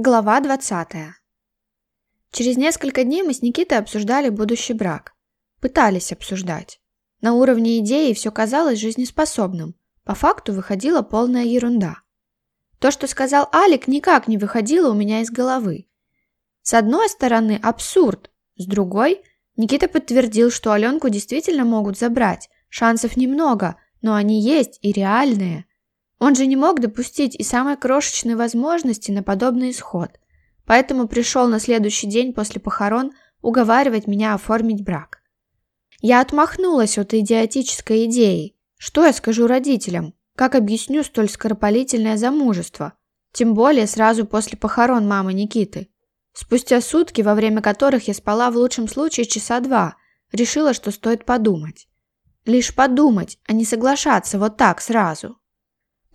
Глава 20. Через несколько дней мы с Никитой обсуждали будущий брак. Пытались обсуждать. На уровне идеи все казалось жизнеспособным. По факту выходила полная ерунда. То, что сказал Алик, никак не выходило у меня из головы. С одной стороны, абсурд. С другой, Никита подтвердил, что Аленку действительно могут забрать. Шансов немного, но они есть и реальные. Он же не мог допустить и самой крошечной возможности на подобный исход, поэтому пришел на следующий день после похорон уговаривать меня оформить брак. Я отмахнулась от идиотической идеи. Что я скажу родителям? Как объясню столь скоропалительное замужество? Тем более сразу после похорон мамы Никиты. Спустя сутки, во время которых я спала в лучшем случае часа два, решила, что стоит подумать. Лишь подумать, а не соглашаться вот так сразу.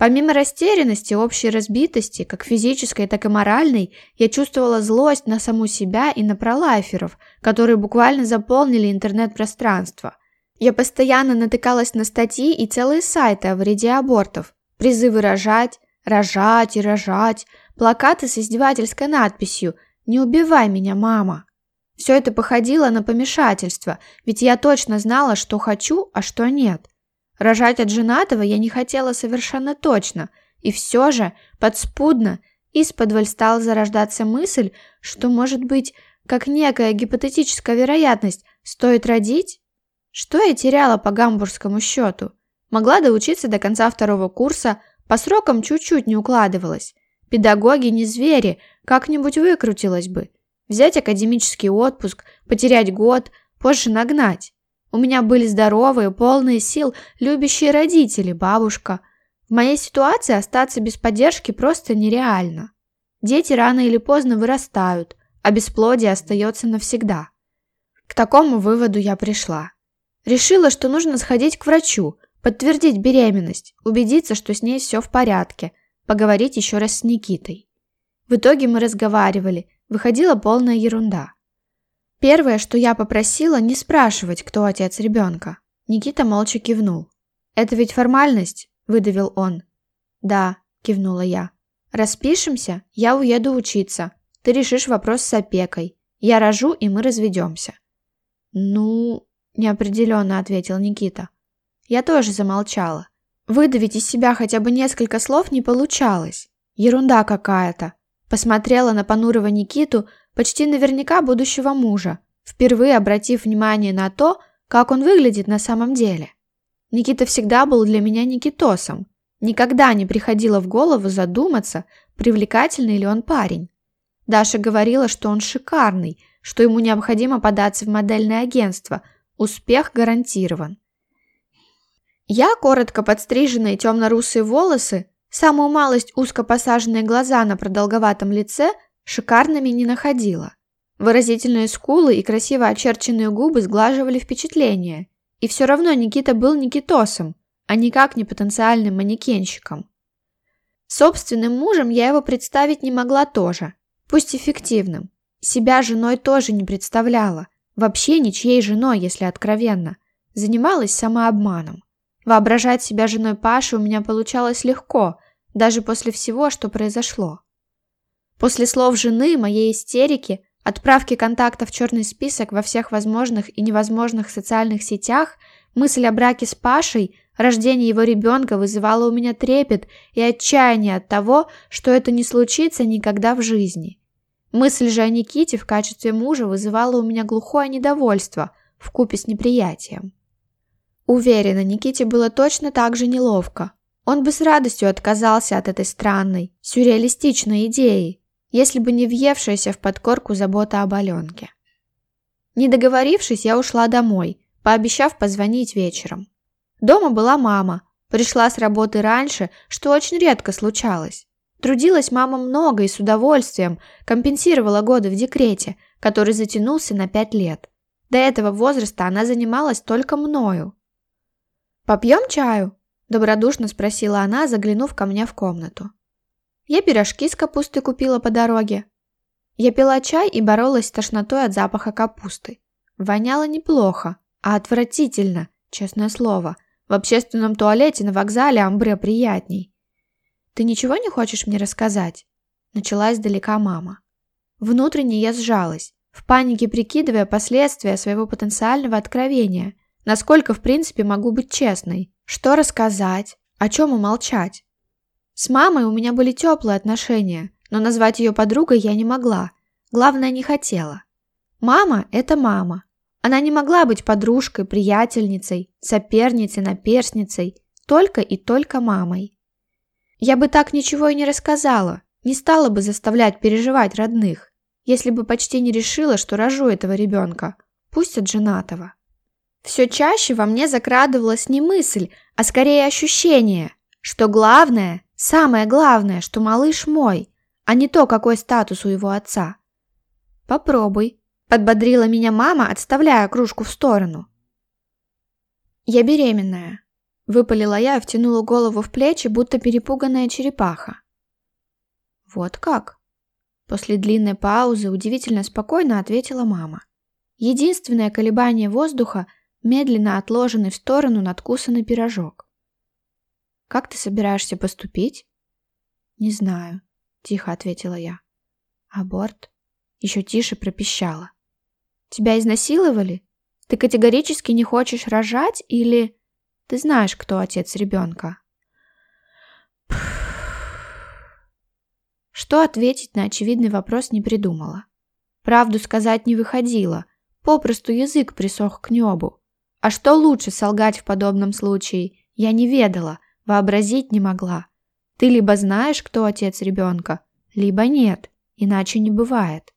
Помимо растерянности, общей разбитости, как физической, так и моральной, я чувствовала злость на саму себя и на пролайферов, которые буквально заполнили интернет-пространство. Я постоянно натыкалась на статьи и целые сайты о вреде абортов, призывы рожать, рожать и рожать, плакаты с издевательской надписью «Не убивай меня, мама». Все это походило на помешательство, ведь я точно знала, что хочу, а что нет. Рожать от женатого я не хотела совершенно точно, и все же, подспудно, из-под стала зарождаться мысль, что, может быть, как некая гипотетическая вероятность, стоит родить? Что я теряла по гамбургскому счету? Могла доучиться до конца второго курса, по срокам чуть-чуть не укладывалась. Педагоги не звери, как-нибудь выкрутилась бы. Взять академический отпуск, потерять год, позже нагнать. У меня были здоровые, полные сил, любящие родители, бабушка. В моей ситуации остаться без поддержки просто нереально. Дети рано или поздно вырастают, а бесплодие остается навсегда. К такому выводу я пришла. Решила, что нужно сходить к врачу, подтвердить беременность, убедиться, что с ней все в порядке, поговорить еще раз с Никитой. В итоге мы разговаривали, выходила полная ерунда. Первое, что я попросила, не спрашивать, кто отец ребенка. Никита молча кивнул. «Это ведь формальность?» – выдавил он. «Да», – кивнула я. «Распишемся, я уеду учиться. Ты решишь вопрос с опекой. Я рожу, и мы разведемся». «Ну...» – неопределенно ответил Никита. Я тоже замолчала. Выдавить из себя хотя бы несколько слов не получалось. Ерунда какая-то. Посмотрела на понурого Никиту, почти наверняка будущего мужа, впервые обратив внимание на то, как он выглядит на самом деле. Никита всегда был для меня Никитосом. Никогда не приходило в голову задуматься, привлекательный ли он парень. Даша говорила, что он шикарный, что ему необходимо податься в модельное агентство. Успех гарантирован. Я, коротко подстриженные темно-русые волосы, самую малость узко посаженные глаза на продолговатом лице шикарными не находила. Выразительные скулы и красиво очерченные губы сглаживали впечатление. И все равно Никита был Никитосом, а никак не потенциальным манекенщиком. Собственным мужем я его представить не могла тоже, пусть эффективным. Себя женой тоже не представляла. Вообще ничьей женой, если откровенно. Занималась самообманом. Воображать себя женой Паши у меня получалось легко, даже после всего, что произошло. После слов жены, моей истерики, отправки контакта в черный список во всех возможных и невозможных социальных сетях, мысль о браке с Пашей, рождение его ребенка вызывала у меня трепет и отчаяние от того, что это не случится никогда в жизни. Мысль же о Никите в качестве мужа вызывала у меня глухое недовольство вкупе с неприятием. Уверена, Никите было точно так же неловко, он бы с радостью отказался от этой странной, сюрреалистичной идеи, если бы не въевшаяся в подкорку забота об Аленке. Не договорившись, я ушла домой, пообещав позвонить вечером. Дома была мама, пришла с работы раньше, что очень редко случалось. Трудилась мама много и с удовольствием, компенсировала годы в декрете, который затянулся на пять лет. До этого возраста она занималась только мною. «Попьем чаю?» Добродушно спросила она, заглянув ко мне в комнату. Я пирожки с капустой купила по дороге. Я пила чай и боролась с тошнотой от запаха капусты. Воняло неплохо, а отвратительно, честное слово. В общественном туалете на вокзале амбре приятней. «Ты ничего не хочешь мне рассказать?» Началась далека мама. Внутренне я сжалась, в панике прикидывая последствия своего потенциального откровения, насколько в принципе могу быть честной. Что рассказать? О чем умолчать? С мамой у меня были теплые отношения, но назвать ее подругой я не могла. Главное, не хотела. Мама – это мама. Она не могла быть подружкой, приятельницей, соперницей, наперсницей, только и только мамой. Я бы так ничего и не рассказала, не стала бы заставлять переживать родных, если бы почти не решила, что рожу этого ребенка, пусть от женатого. Все чаще во мне закрадывалась не мысль, а скорее ощущение, что главное, самое главное, что малыш мой, а не то, какой статус у его отца. «Попробуй», – подбодрила меня мама, отставляя кружку в сторону. «Я беременная», – выпалила я и втянула голову в плечи, будто перепуганная черепаха. «Вот как?» После длинной паузы удивительно спокойно ответила мама. Единственное колебание воздуха – медленно отложенный в сторону надкусанный пирожок. «Как ты собираешься поступить?» «Не знаю», — тихо ответила я. «Аборт?» Еще тише пропищала. «Тебя изнасиловали? Ты категорически не хочешь рожать или...» «Ты знаешь, кто отец ребенка?» Что ответить на очевидный вопрос не придумала. Правду сказать не выходило, попросту язык присох к небу. А что лучше солгать в подобном случае, я не ведала, вообразить не могла. Ты либо знаешь, кто отец ребенка, либо нет, иначе не бывает.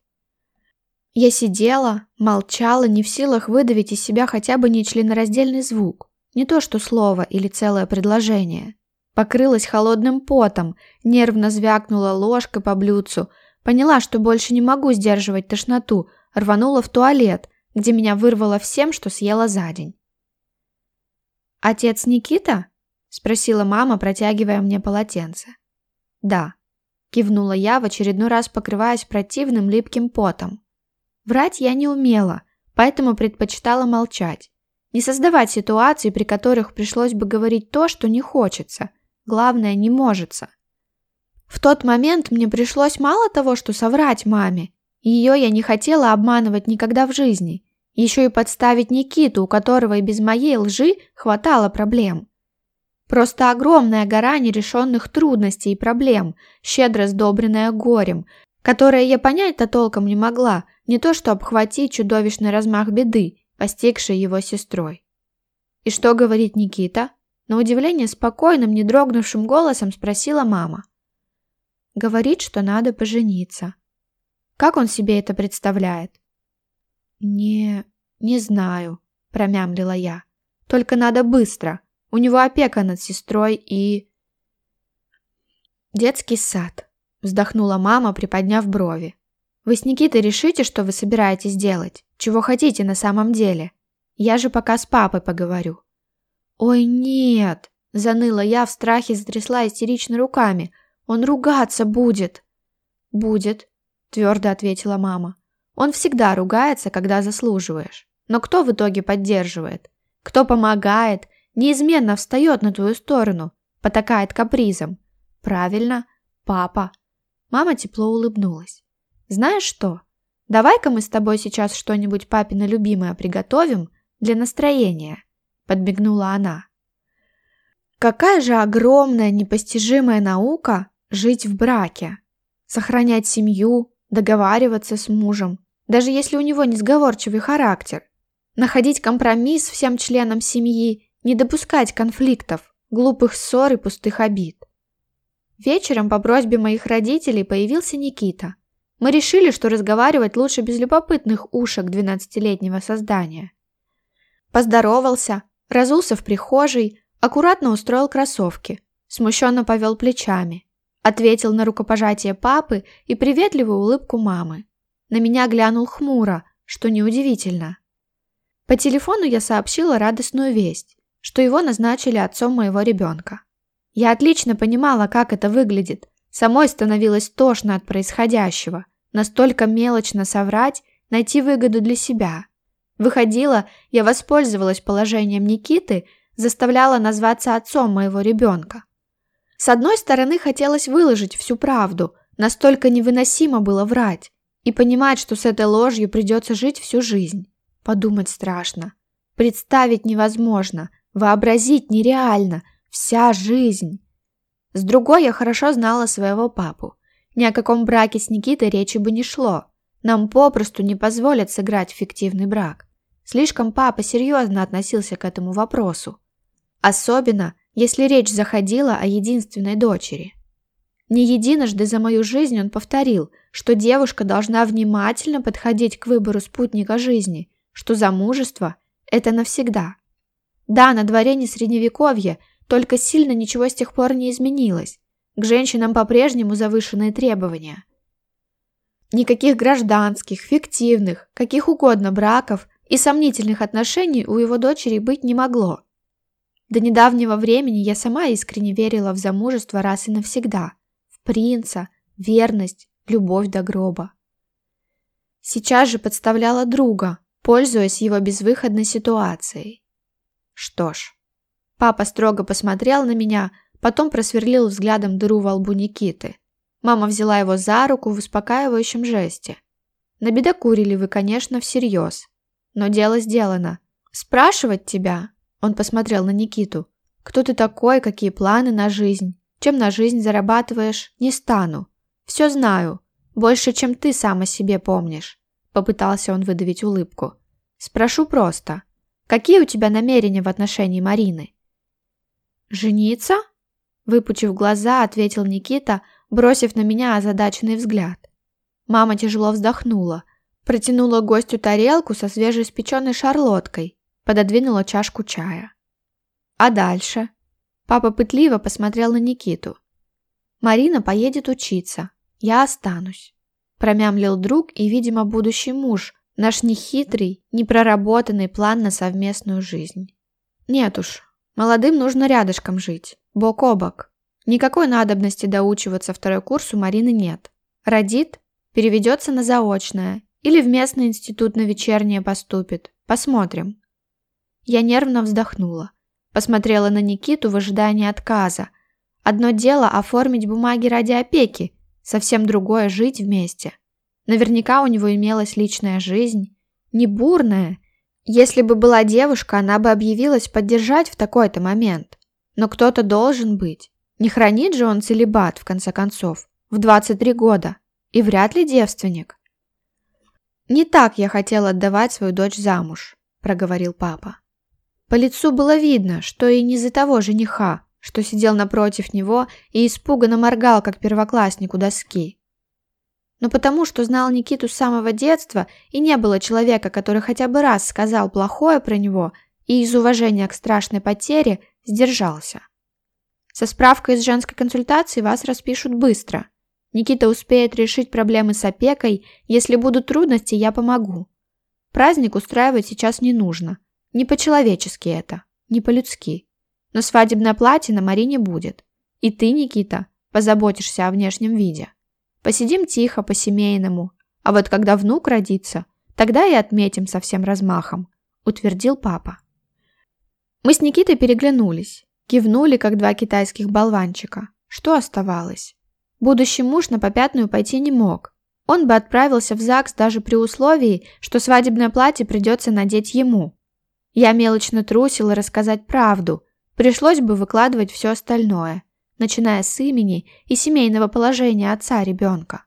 Я сидела, молчала, не в силах выдавить из себя хотя бы нечленораздельный звук, не то что слово или целое предложение. Покрылась холодным потом, нервно звякнула ложкой по блюдцу, поняла, что больше не могу сдерживать тошноту, рванула в туалет, где меня вырвало всем, «Отец Никита?» – спросила мама, протягивая мне полотенце. «Да», – кивнула я, в очередной раз покрываясь противным липким потом. Врать я не умела, поэтому предпочитала молчать. Не создавать ситуации, при которых пришлось бы говорить то, что не хочется. Главное, не можется. В тот момент мне пришлось мало того, что соврать маме. Ее я не хотела обманывать никогда в жизни. Еще и подставить Никиту, у которого и без моей лжи хватало проблем. Просто огромная гора нерешенных трудностей и проблем, щедро сдобренная горем, которое я понять-то толком не могла, не то что обхватить чудовищный размах беды, постигшей его сестрой. И что говорит Никита? На удивление спокойным, не дрогнувшим голосом спросила мама. Говорит, что надо пожениться. Как он себе это представляет? «Не... не знаю», – промямлила я. «Только надо быстро. У него опека над сестрой и...» «Детский сад», – вздохнула мама, приподняв брови. «Вы с Никитой решите, что вы собираетесь делать, чего хотите на самом деле. Я же пока с папой поговорю». «Ой, нет!» – заныла я в страхе, затрясла истерично руками. «Он ругаться будет!» «Будет», – твердо ответила мама. Он всегда ругается, когда заслуживаешь. Но кто в итоге поддерживает? Кто помогает, неизменно встает на твою сторону, потакает капризом? Правильно, папа. Мама тепло улыбнулась. Знаешь что? Давай-ка мы с тобой сейчас что-нибудь папина любимое приготовим для настроения, Подбегнула она. Какая же огромная, непостижимая наука жить в браке, сохранять семью, договариваться с мужем, даже если у него несговорчивый характер. Находить компромисс всем членам семьи, не допускать конфликтов, глупых ссор и пустых обид. Вечером по просьбе моих родителей появился Никита. Мы решили, что разговаривать лучше без любопытных ушек 12-летнего создания. Поздоровался, разулся в прихожей, аккуратно устроил кроссовки, смущенно повел плечами, ответил на рукопожатие папы и приветливую улыбку мамы. На меня глянул хмуро, что неудивительно. По телефону я сообщила радостную весть, что его назначили отцом моего ребенка. Я отлично понимала, как это выглядит. Самой становилось тошно от происходящего. Настолько мелочно соврать, найти выгоду для себя. Выходила, я воспользовалась положением Никиты, заставляла назваться отцом моего ребенка. С одной стороны, хотелось выложить всю правду, настолько невыносимо было врать. и понимать, что с этой ложью придется жить всю жизнь. Подумать страшно. Представить невозможно. Вообразить нереально. Вся жизнь. С другой я хорошо знала своего папу. Ни о каком браке с Никитой речи бы не шло. Нам попросту не позволят сыграть фиктивный брак. Слишком папа серьезно относился к этому вопросу. Особенно, если речь заходила о единственной дочери. Не единожды за мою жизнь он повторил, что девушка должна внимательно подходить к выбору спутника жизни, что замужество – это навсегда. Да, на дворе не средневековье, только сильно ничего с тех пор не изменилось. К женщинам по-прежнему завышенные требования. Никаких гражданских, фиктивных, каких угодно браков и сомнительных отношений у его дочери быть не могло. До недавнего времени я сама искренне верила в замужество раз и навсегда – принца, верность, любовь до гроба. Сейчас же подставляла друга, пользуясь его безвыходной ситуацией. Что ж, папа строго посмотрел на меня, потом просверлил взглядом дыру во лбу Никиты. Мама взяла его за руку в успокаивающем жесте. Набедокурили вы, конечно, всерьез. Но дело сделано. Спрашивать тебя, он посмотрел на Никиту, кто ты такой, какие планы на жизнь, чем на жизнь зарабатываешь, не стану. Все знаю. Больше, чем ты сам о себе помнишь. Попытался он выдавить улыбку. Спрошу просто. Какие у тебя намерения в отношении Марины? Жениться? Выпучив глаза, ответил Никита, бросив на меня озадаченный взгляд. Мама тяжело вздохнула, протянула гостю тарелку со свежеиспеченной шарлоткой, пододвинула чашку чая. А дальше? Папа пытливо посмотрел на Никиту. «Марина поедет учиться. Я останусь», – промямлил друг и, видимо, будущий муж, наш нехитрый, непроработанный план на совместную жизнь. «Нет уж, молодым нужно рядышком жить, бок о бок. Никакой надобности доучиваться второй курс у Марины нет. Родит, переведется на заочное или в местный институт на вечернее поступит. Посмотрим». Я нервно вздохнула. Посмотрела на Никиту в ожидании отказа. Одно дело оформить бумаги ради опеки, совсем другое – жить вместе. Наверняка у него имелась личная жизнь. Не бурная. Если бы была девушка, она бы объявилась поддержать в такой-то момент. Но кто-то должен быть. Не хранит же он целебат, в конце концов, в 23 года. И вряд ли девственник. «Не так я хотел отдавать свою дочь замуж», – проговорил папа. По лицу было видно, что и не из-за того жениха, что сидел напротив него и испуганно моргал, как первоклассник у доски. Но потому, что знал Никиту с самого детства и не было человека, который хотя бы раз сказал плохое про него и из уважения к страшной потере сдержался. Со справкой из женской консультации вас распишут быстро. Никита успеет решить проблемы с опекой, если будут трудности, я помогу. Праздник устраивать сейчас не нужно – Не по-человечески это, не по-людски. Но свадебное платье на Марине будет. И ты, Никита, позаботишься о внешнем виде. Посидим тихо, по-семейному. А вот когда внук родится, тогда и отметим со всем размахом», – утвердил папа. Мы с Никитой переглянулись, кивнули, как два китайских болванчика. Что оставалось? Будущий муж на попятную пойти не мог. Он бы отправился в ЗАГС даже при условии, что свадебное платье придется надеть ему. Я мелочно трусила рассказать правду. Пришлось бы выкладывать все остальное, начиная с имени и семейного положения отца ребенка.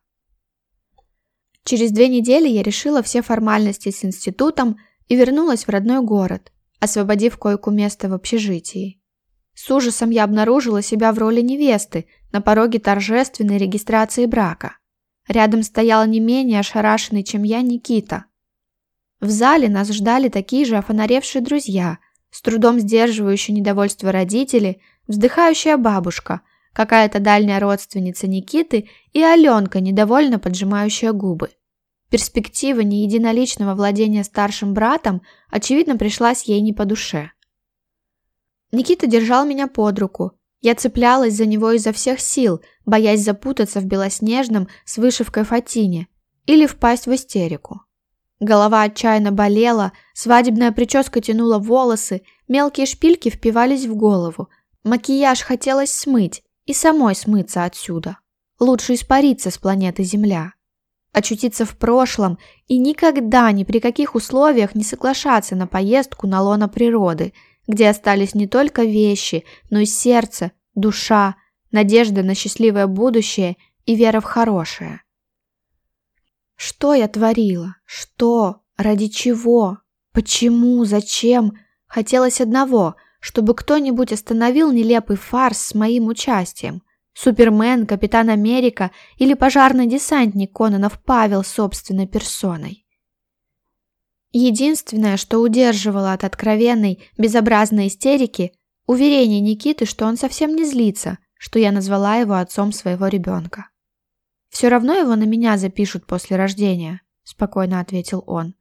Через две недели я решила все формальности с институтом и вернулась в родной город, освободив койку места в общежитии. С ужасом я обнаружила себя в роли невесты на пороге торжественной регистрации брака. Рядом стоял не менее ошарашенный, чем я, Никита – в зале нас ждали такие же офонаревшие друзья, с трудом сдерживающие недовольство родители, вздыхающая бабушка, какая-то дальняя родственница Никиты и Аленка, недовольно поджимающая губы. Перспектива неединоличного владения старшим братом, очевидно, пришлась ей не по душе. Никита держал меня под руку. Я цеплялась за него изо всех сил, боясь запутаться в белоснежном с вышивкой фатине или впасть в истерику. Голова отчаянно болела, свадебная прическа тянула волосы, мелкие шпильки впивались в голову. Макияж хотелось смыть и самой смыться отсюда. Лучше испариться с планеты Земля. Очутиться в прошлом и никогда ни при каких условиях не соглашаться на поездку на лоно природы, где остались не только вещи, но и сердце, душа, надежда на счастливое будущее и вера в хорошее. Что я творила? Что? Ради чего? Почему? Зачем? Хотелось одного, чтобы кто-нибудь остановил нелепый фарс с моим участием. Супермен, Капитан Америка или пожарный десантник Кононов Павел собственной персоной. Единственное, что удерживало от откровенной, безобразной истерики, уверение Никиты, что он совсем не злится, что я назвала его отцом своего ребенка. «Все равно его на меня запишут после рождения», – спокойно ответил он.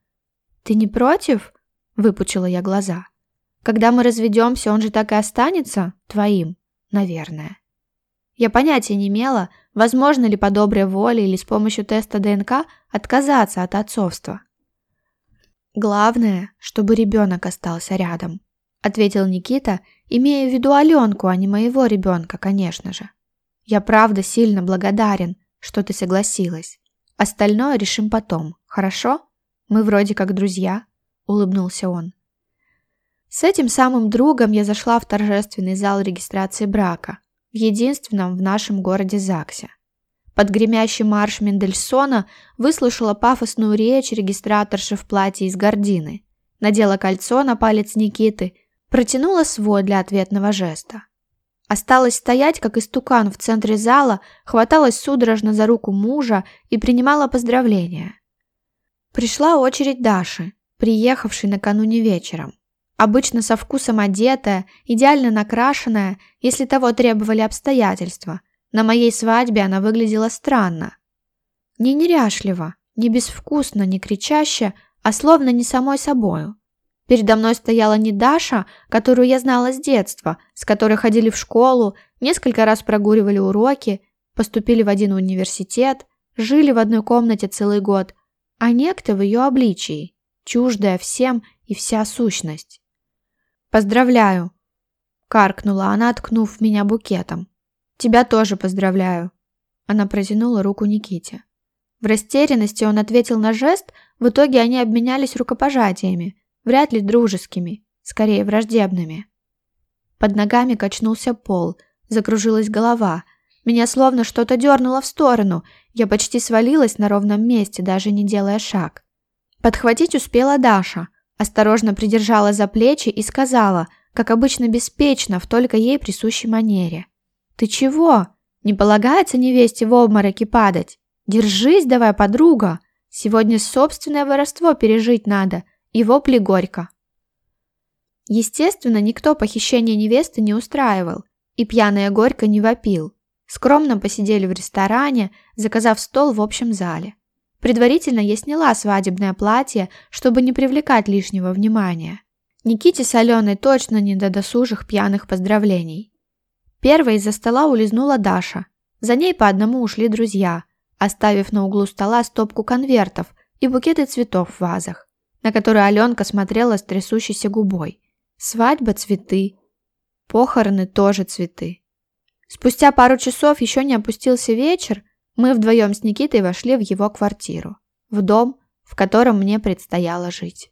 «Ты не против?» – выпучила я глаза. «Когда мы разведемся, он же так и останется твоим, наверное». Я понятия не имела, возможно ли по доброй воле или с помощью теста ДНК отказаться от отцовства. «Главное, чтобы ребенок остался рядом», – ответил Никита, имея в виду Аленку, а не моего ребенка, конечно же. «Я правда сильно благодарен», что ты согласилась. Остальное решим потом, хорошо? Мы вроде как друзья», — улыбнулся он. С этим самым другом я зашла в торжественный зал регистрации брака, в единственном в нашем городе ЗАГСе. Под гремящий марш Мендельсона выслушала пафосную речь регистраторши в платье из гордины, надела кольцо на палец Никиты, протянула свой для ответного жеста. Осталось стоять, как истукан в центре зала, хваталась судорожно за руку мужа и принимала поздравления. Пришла очередь Даши, приехавшей накануне вечером. Обычно со вкусом одетая, идеально накрашенная, если того требовали обстоятельства. На моей свадьбе она выглядела странно. Не неряшливо, не безвкусно, не кричаще, а словно не самой собою. Передо мной стояла не Даша, которую я знала с детства, с которой ходили в школу, несколько раз прогуливали уроки, поступили в один университет, жили в одной комнате целый год, а некто в ее обличии, чуждая всем и вся сущность. «Поздравляю!» – каркнула она, ткнув меня букетом. «Тебя тоже поздравляю!» Она протянула руку Никите. В растерянности он ответил на жест, в итоге они обменялись рукопожатиями – вряд ли дружескими, скорее враждебными. Под ногами качнулся пол, закружилась голова. Меня словно что-то дернуло в сторону. Я почти свалилась на ровном месте, даже не делая шаг. Подхватить успела Даша. Осторожно придержала за плечи и сказала, как обычно беспечно, в только ей присущей манере. «Ты чего? Не полагается невесте в обмороке падать? Держись давай, подруга! Сегодня собственное воровство пережить надо, и вопли горько. Естественно, никто похищение невесты не устраивал, и пьяная горько не вопил. Скромно посидели в ресторане, заказав стол в общем зале. Предварительно я сняла свадебное платье, чтобы не привлекать лишнего внимания. Никите с Аленой точно не до досужих пьяных поздравлений. Первой из-за стола улизнула Даша. За ней по одному ушли друзья, оставив на углу стола стопку конвертов и букеты цветов в вазах на которую Аленка смотрела с трясущейся губой. Свадьба – цветы. Похороны – тоже цветы. Спустя пару часов, еще не опустился вечер, мы вдвоем с Никитой вошли в его квартиру. В дом, в котором мне предстояло жить.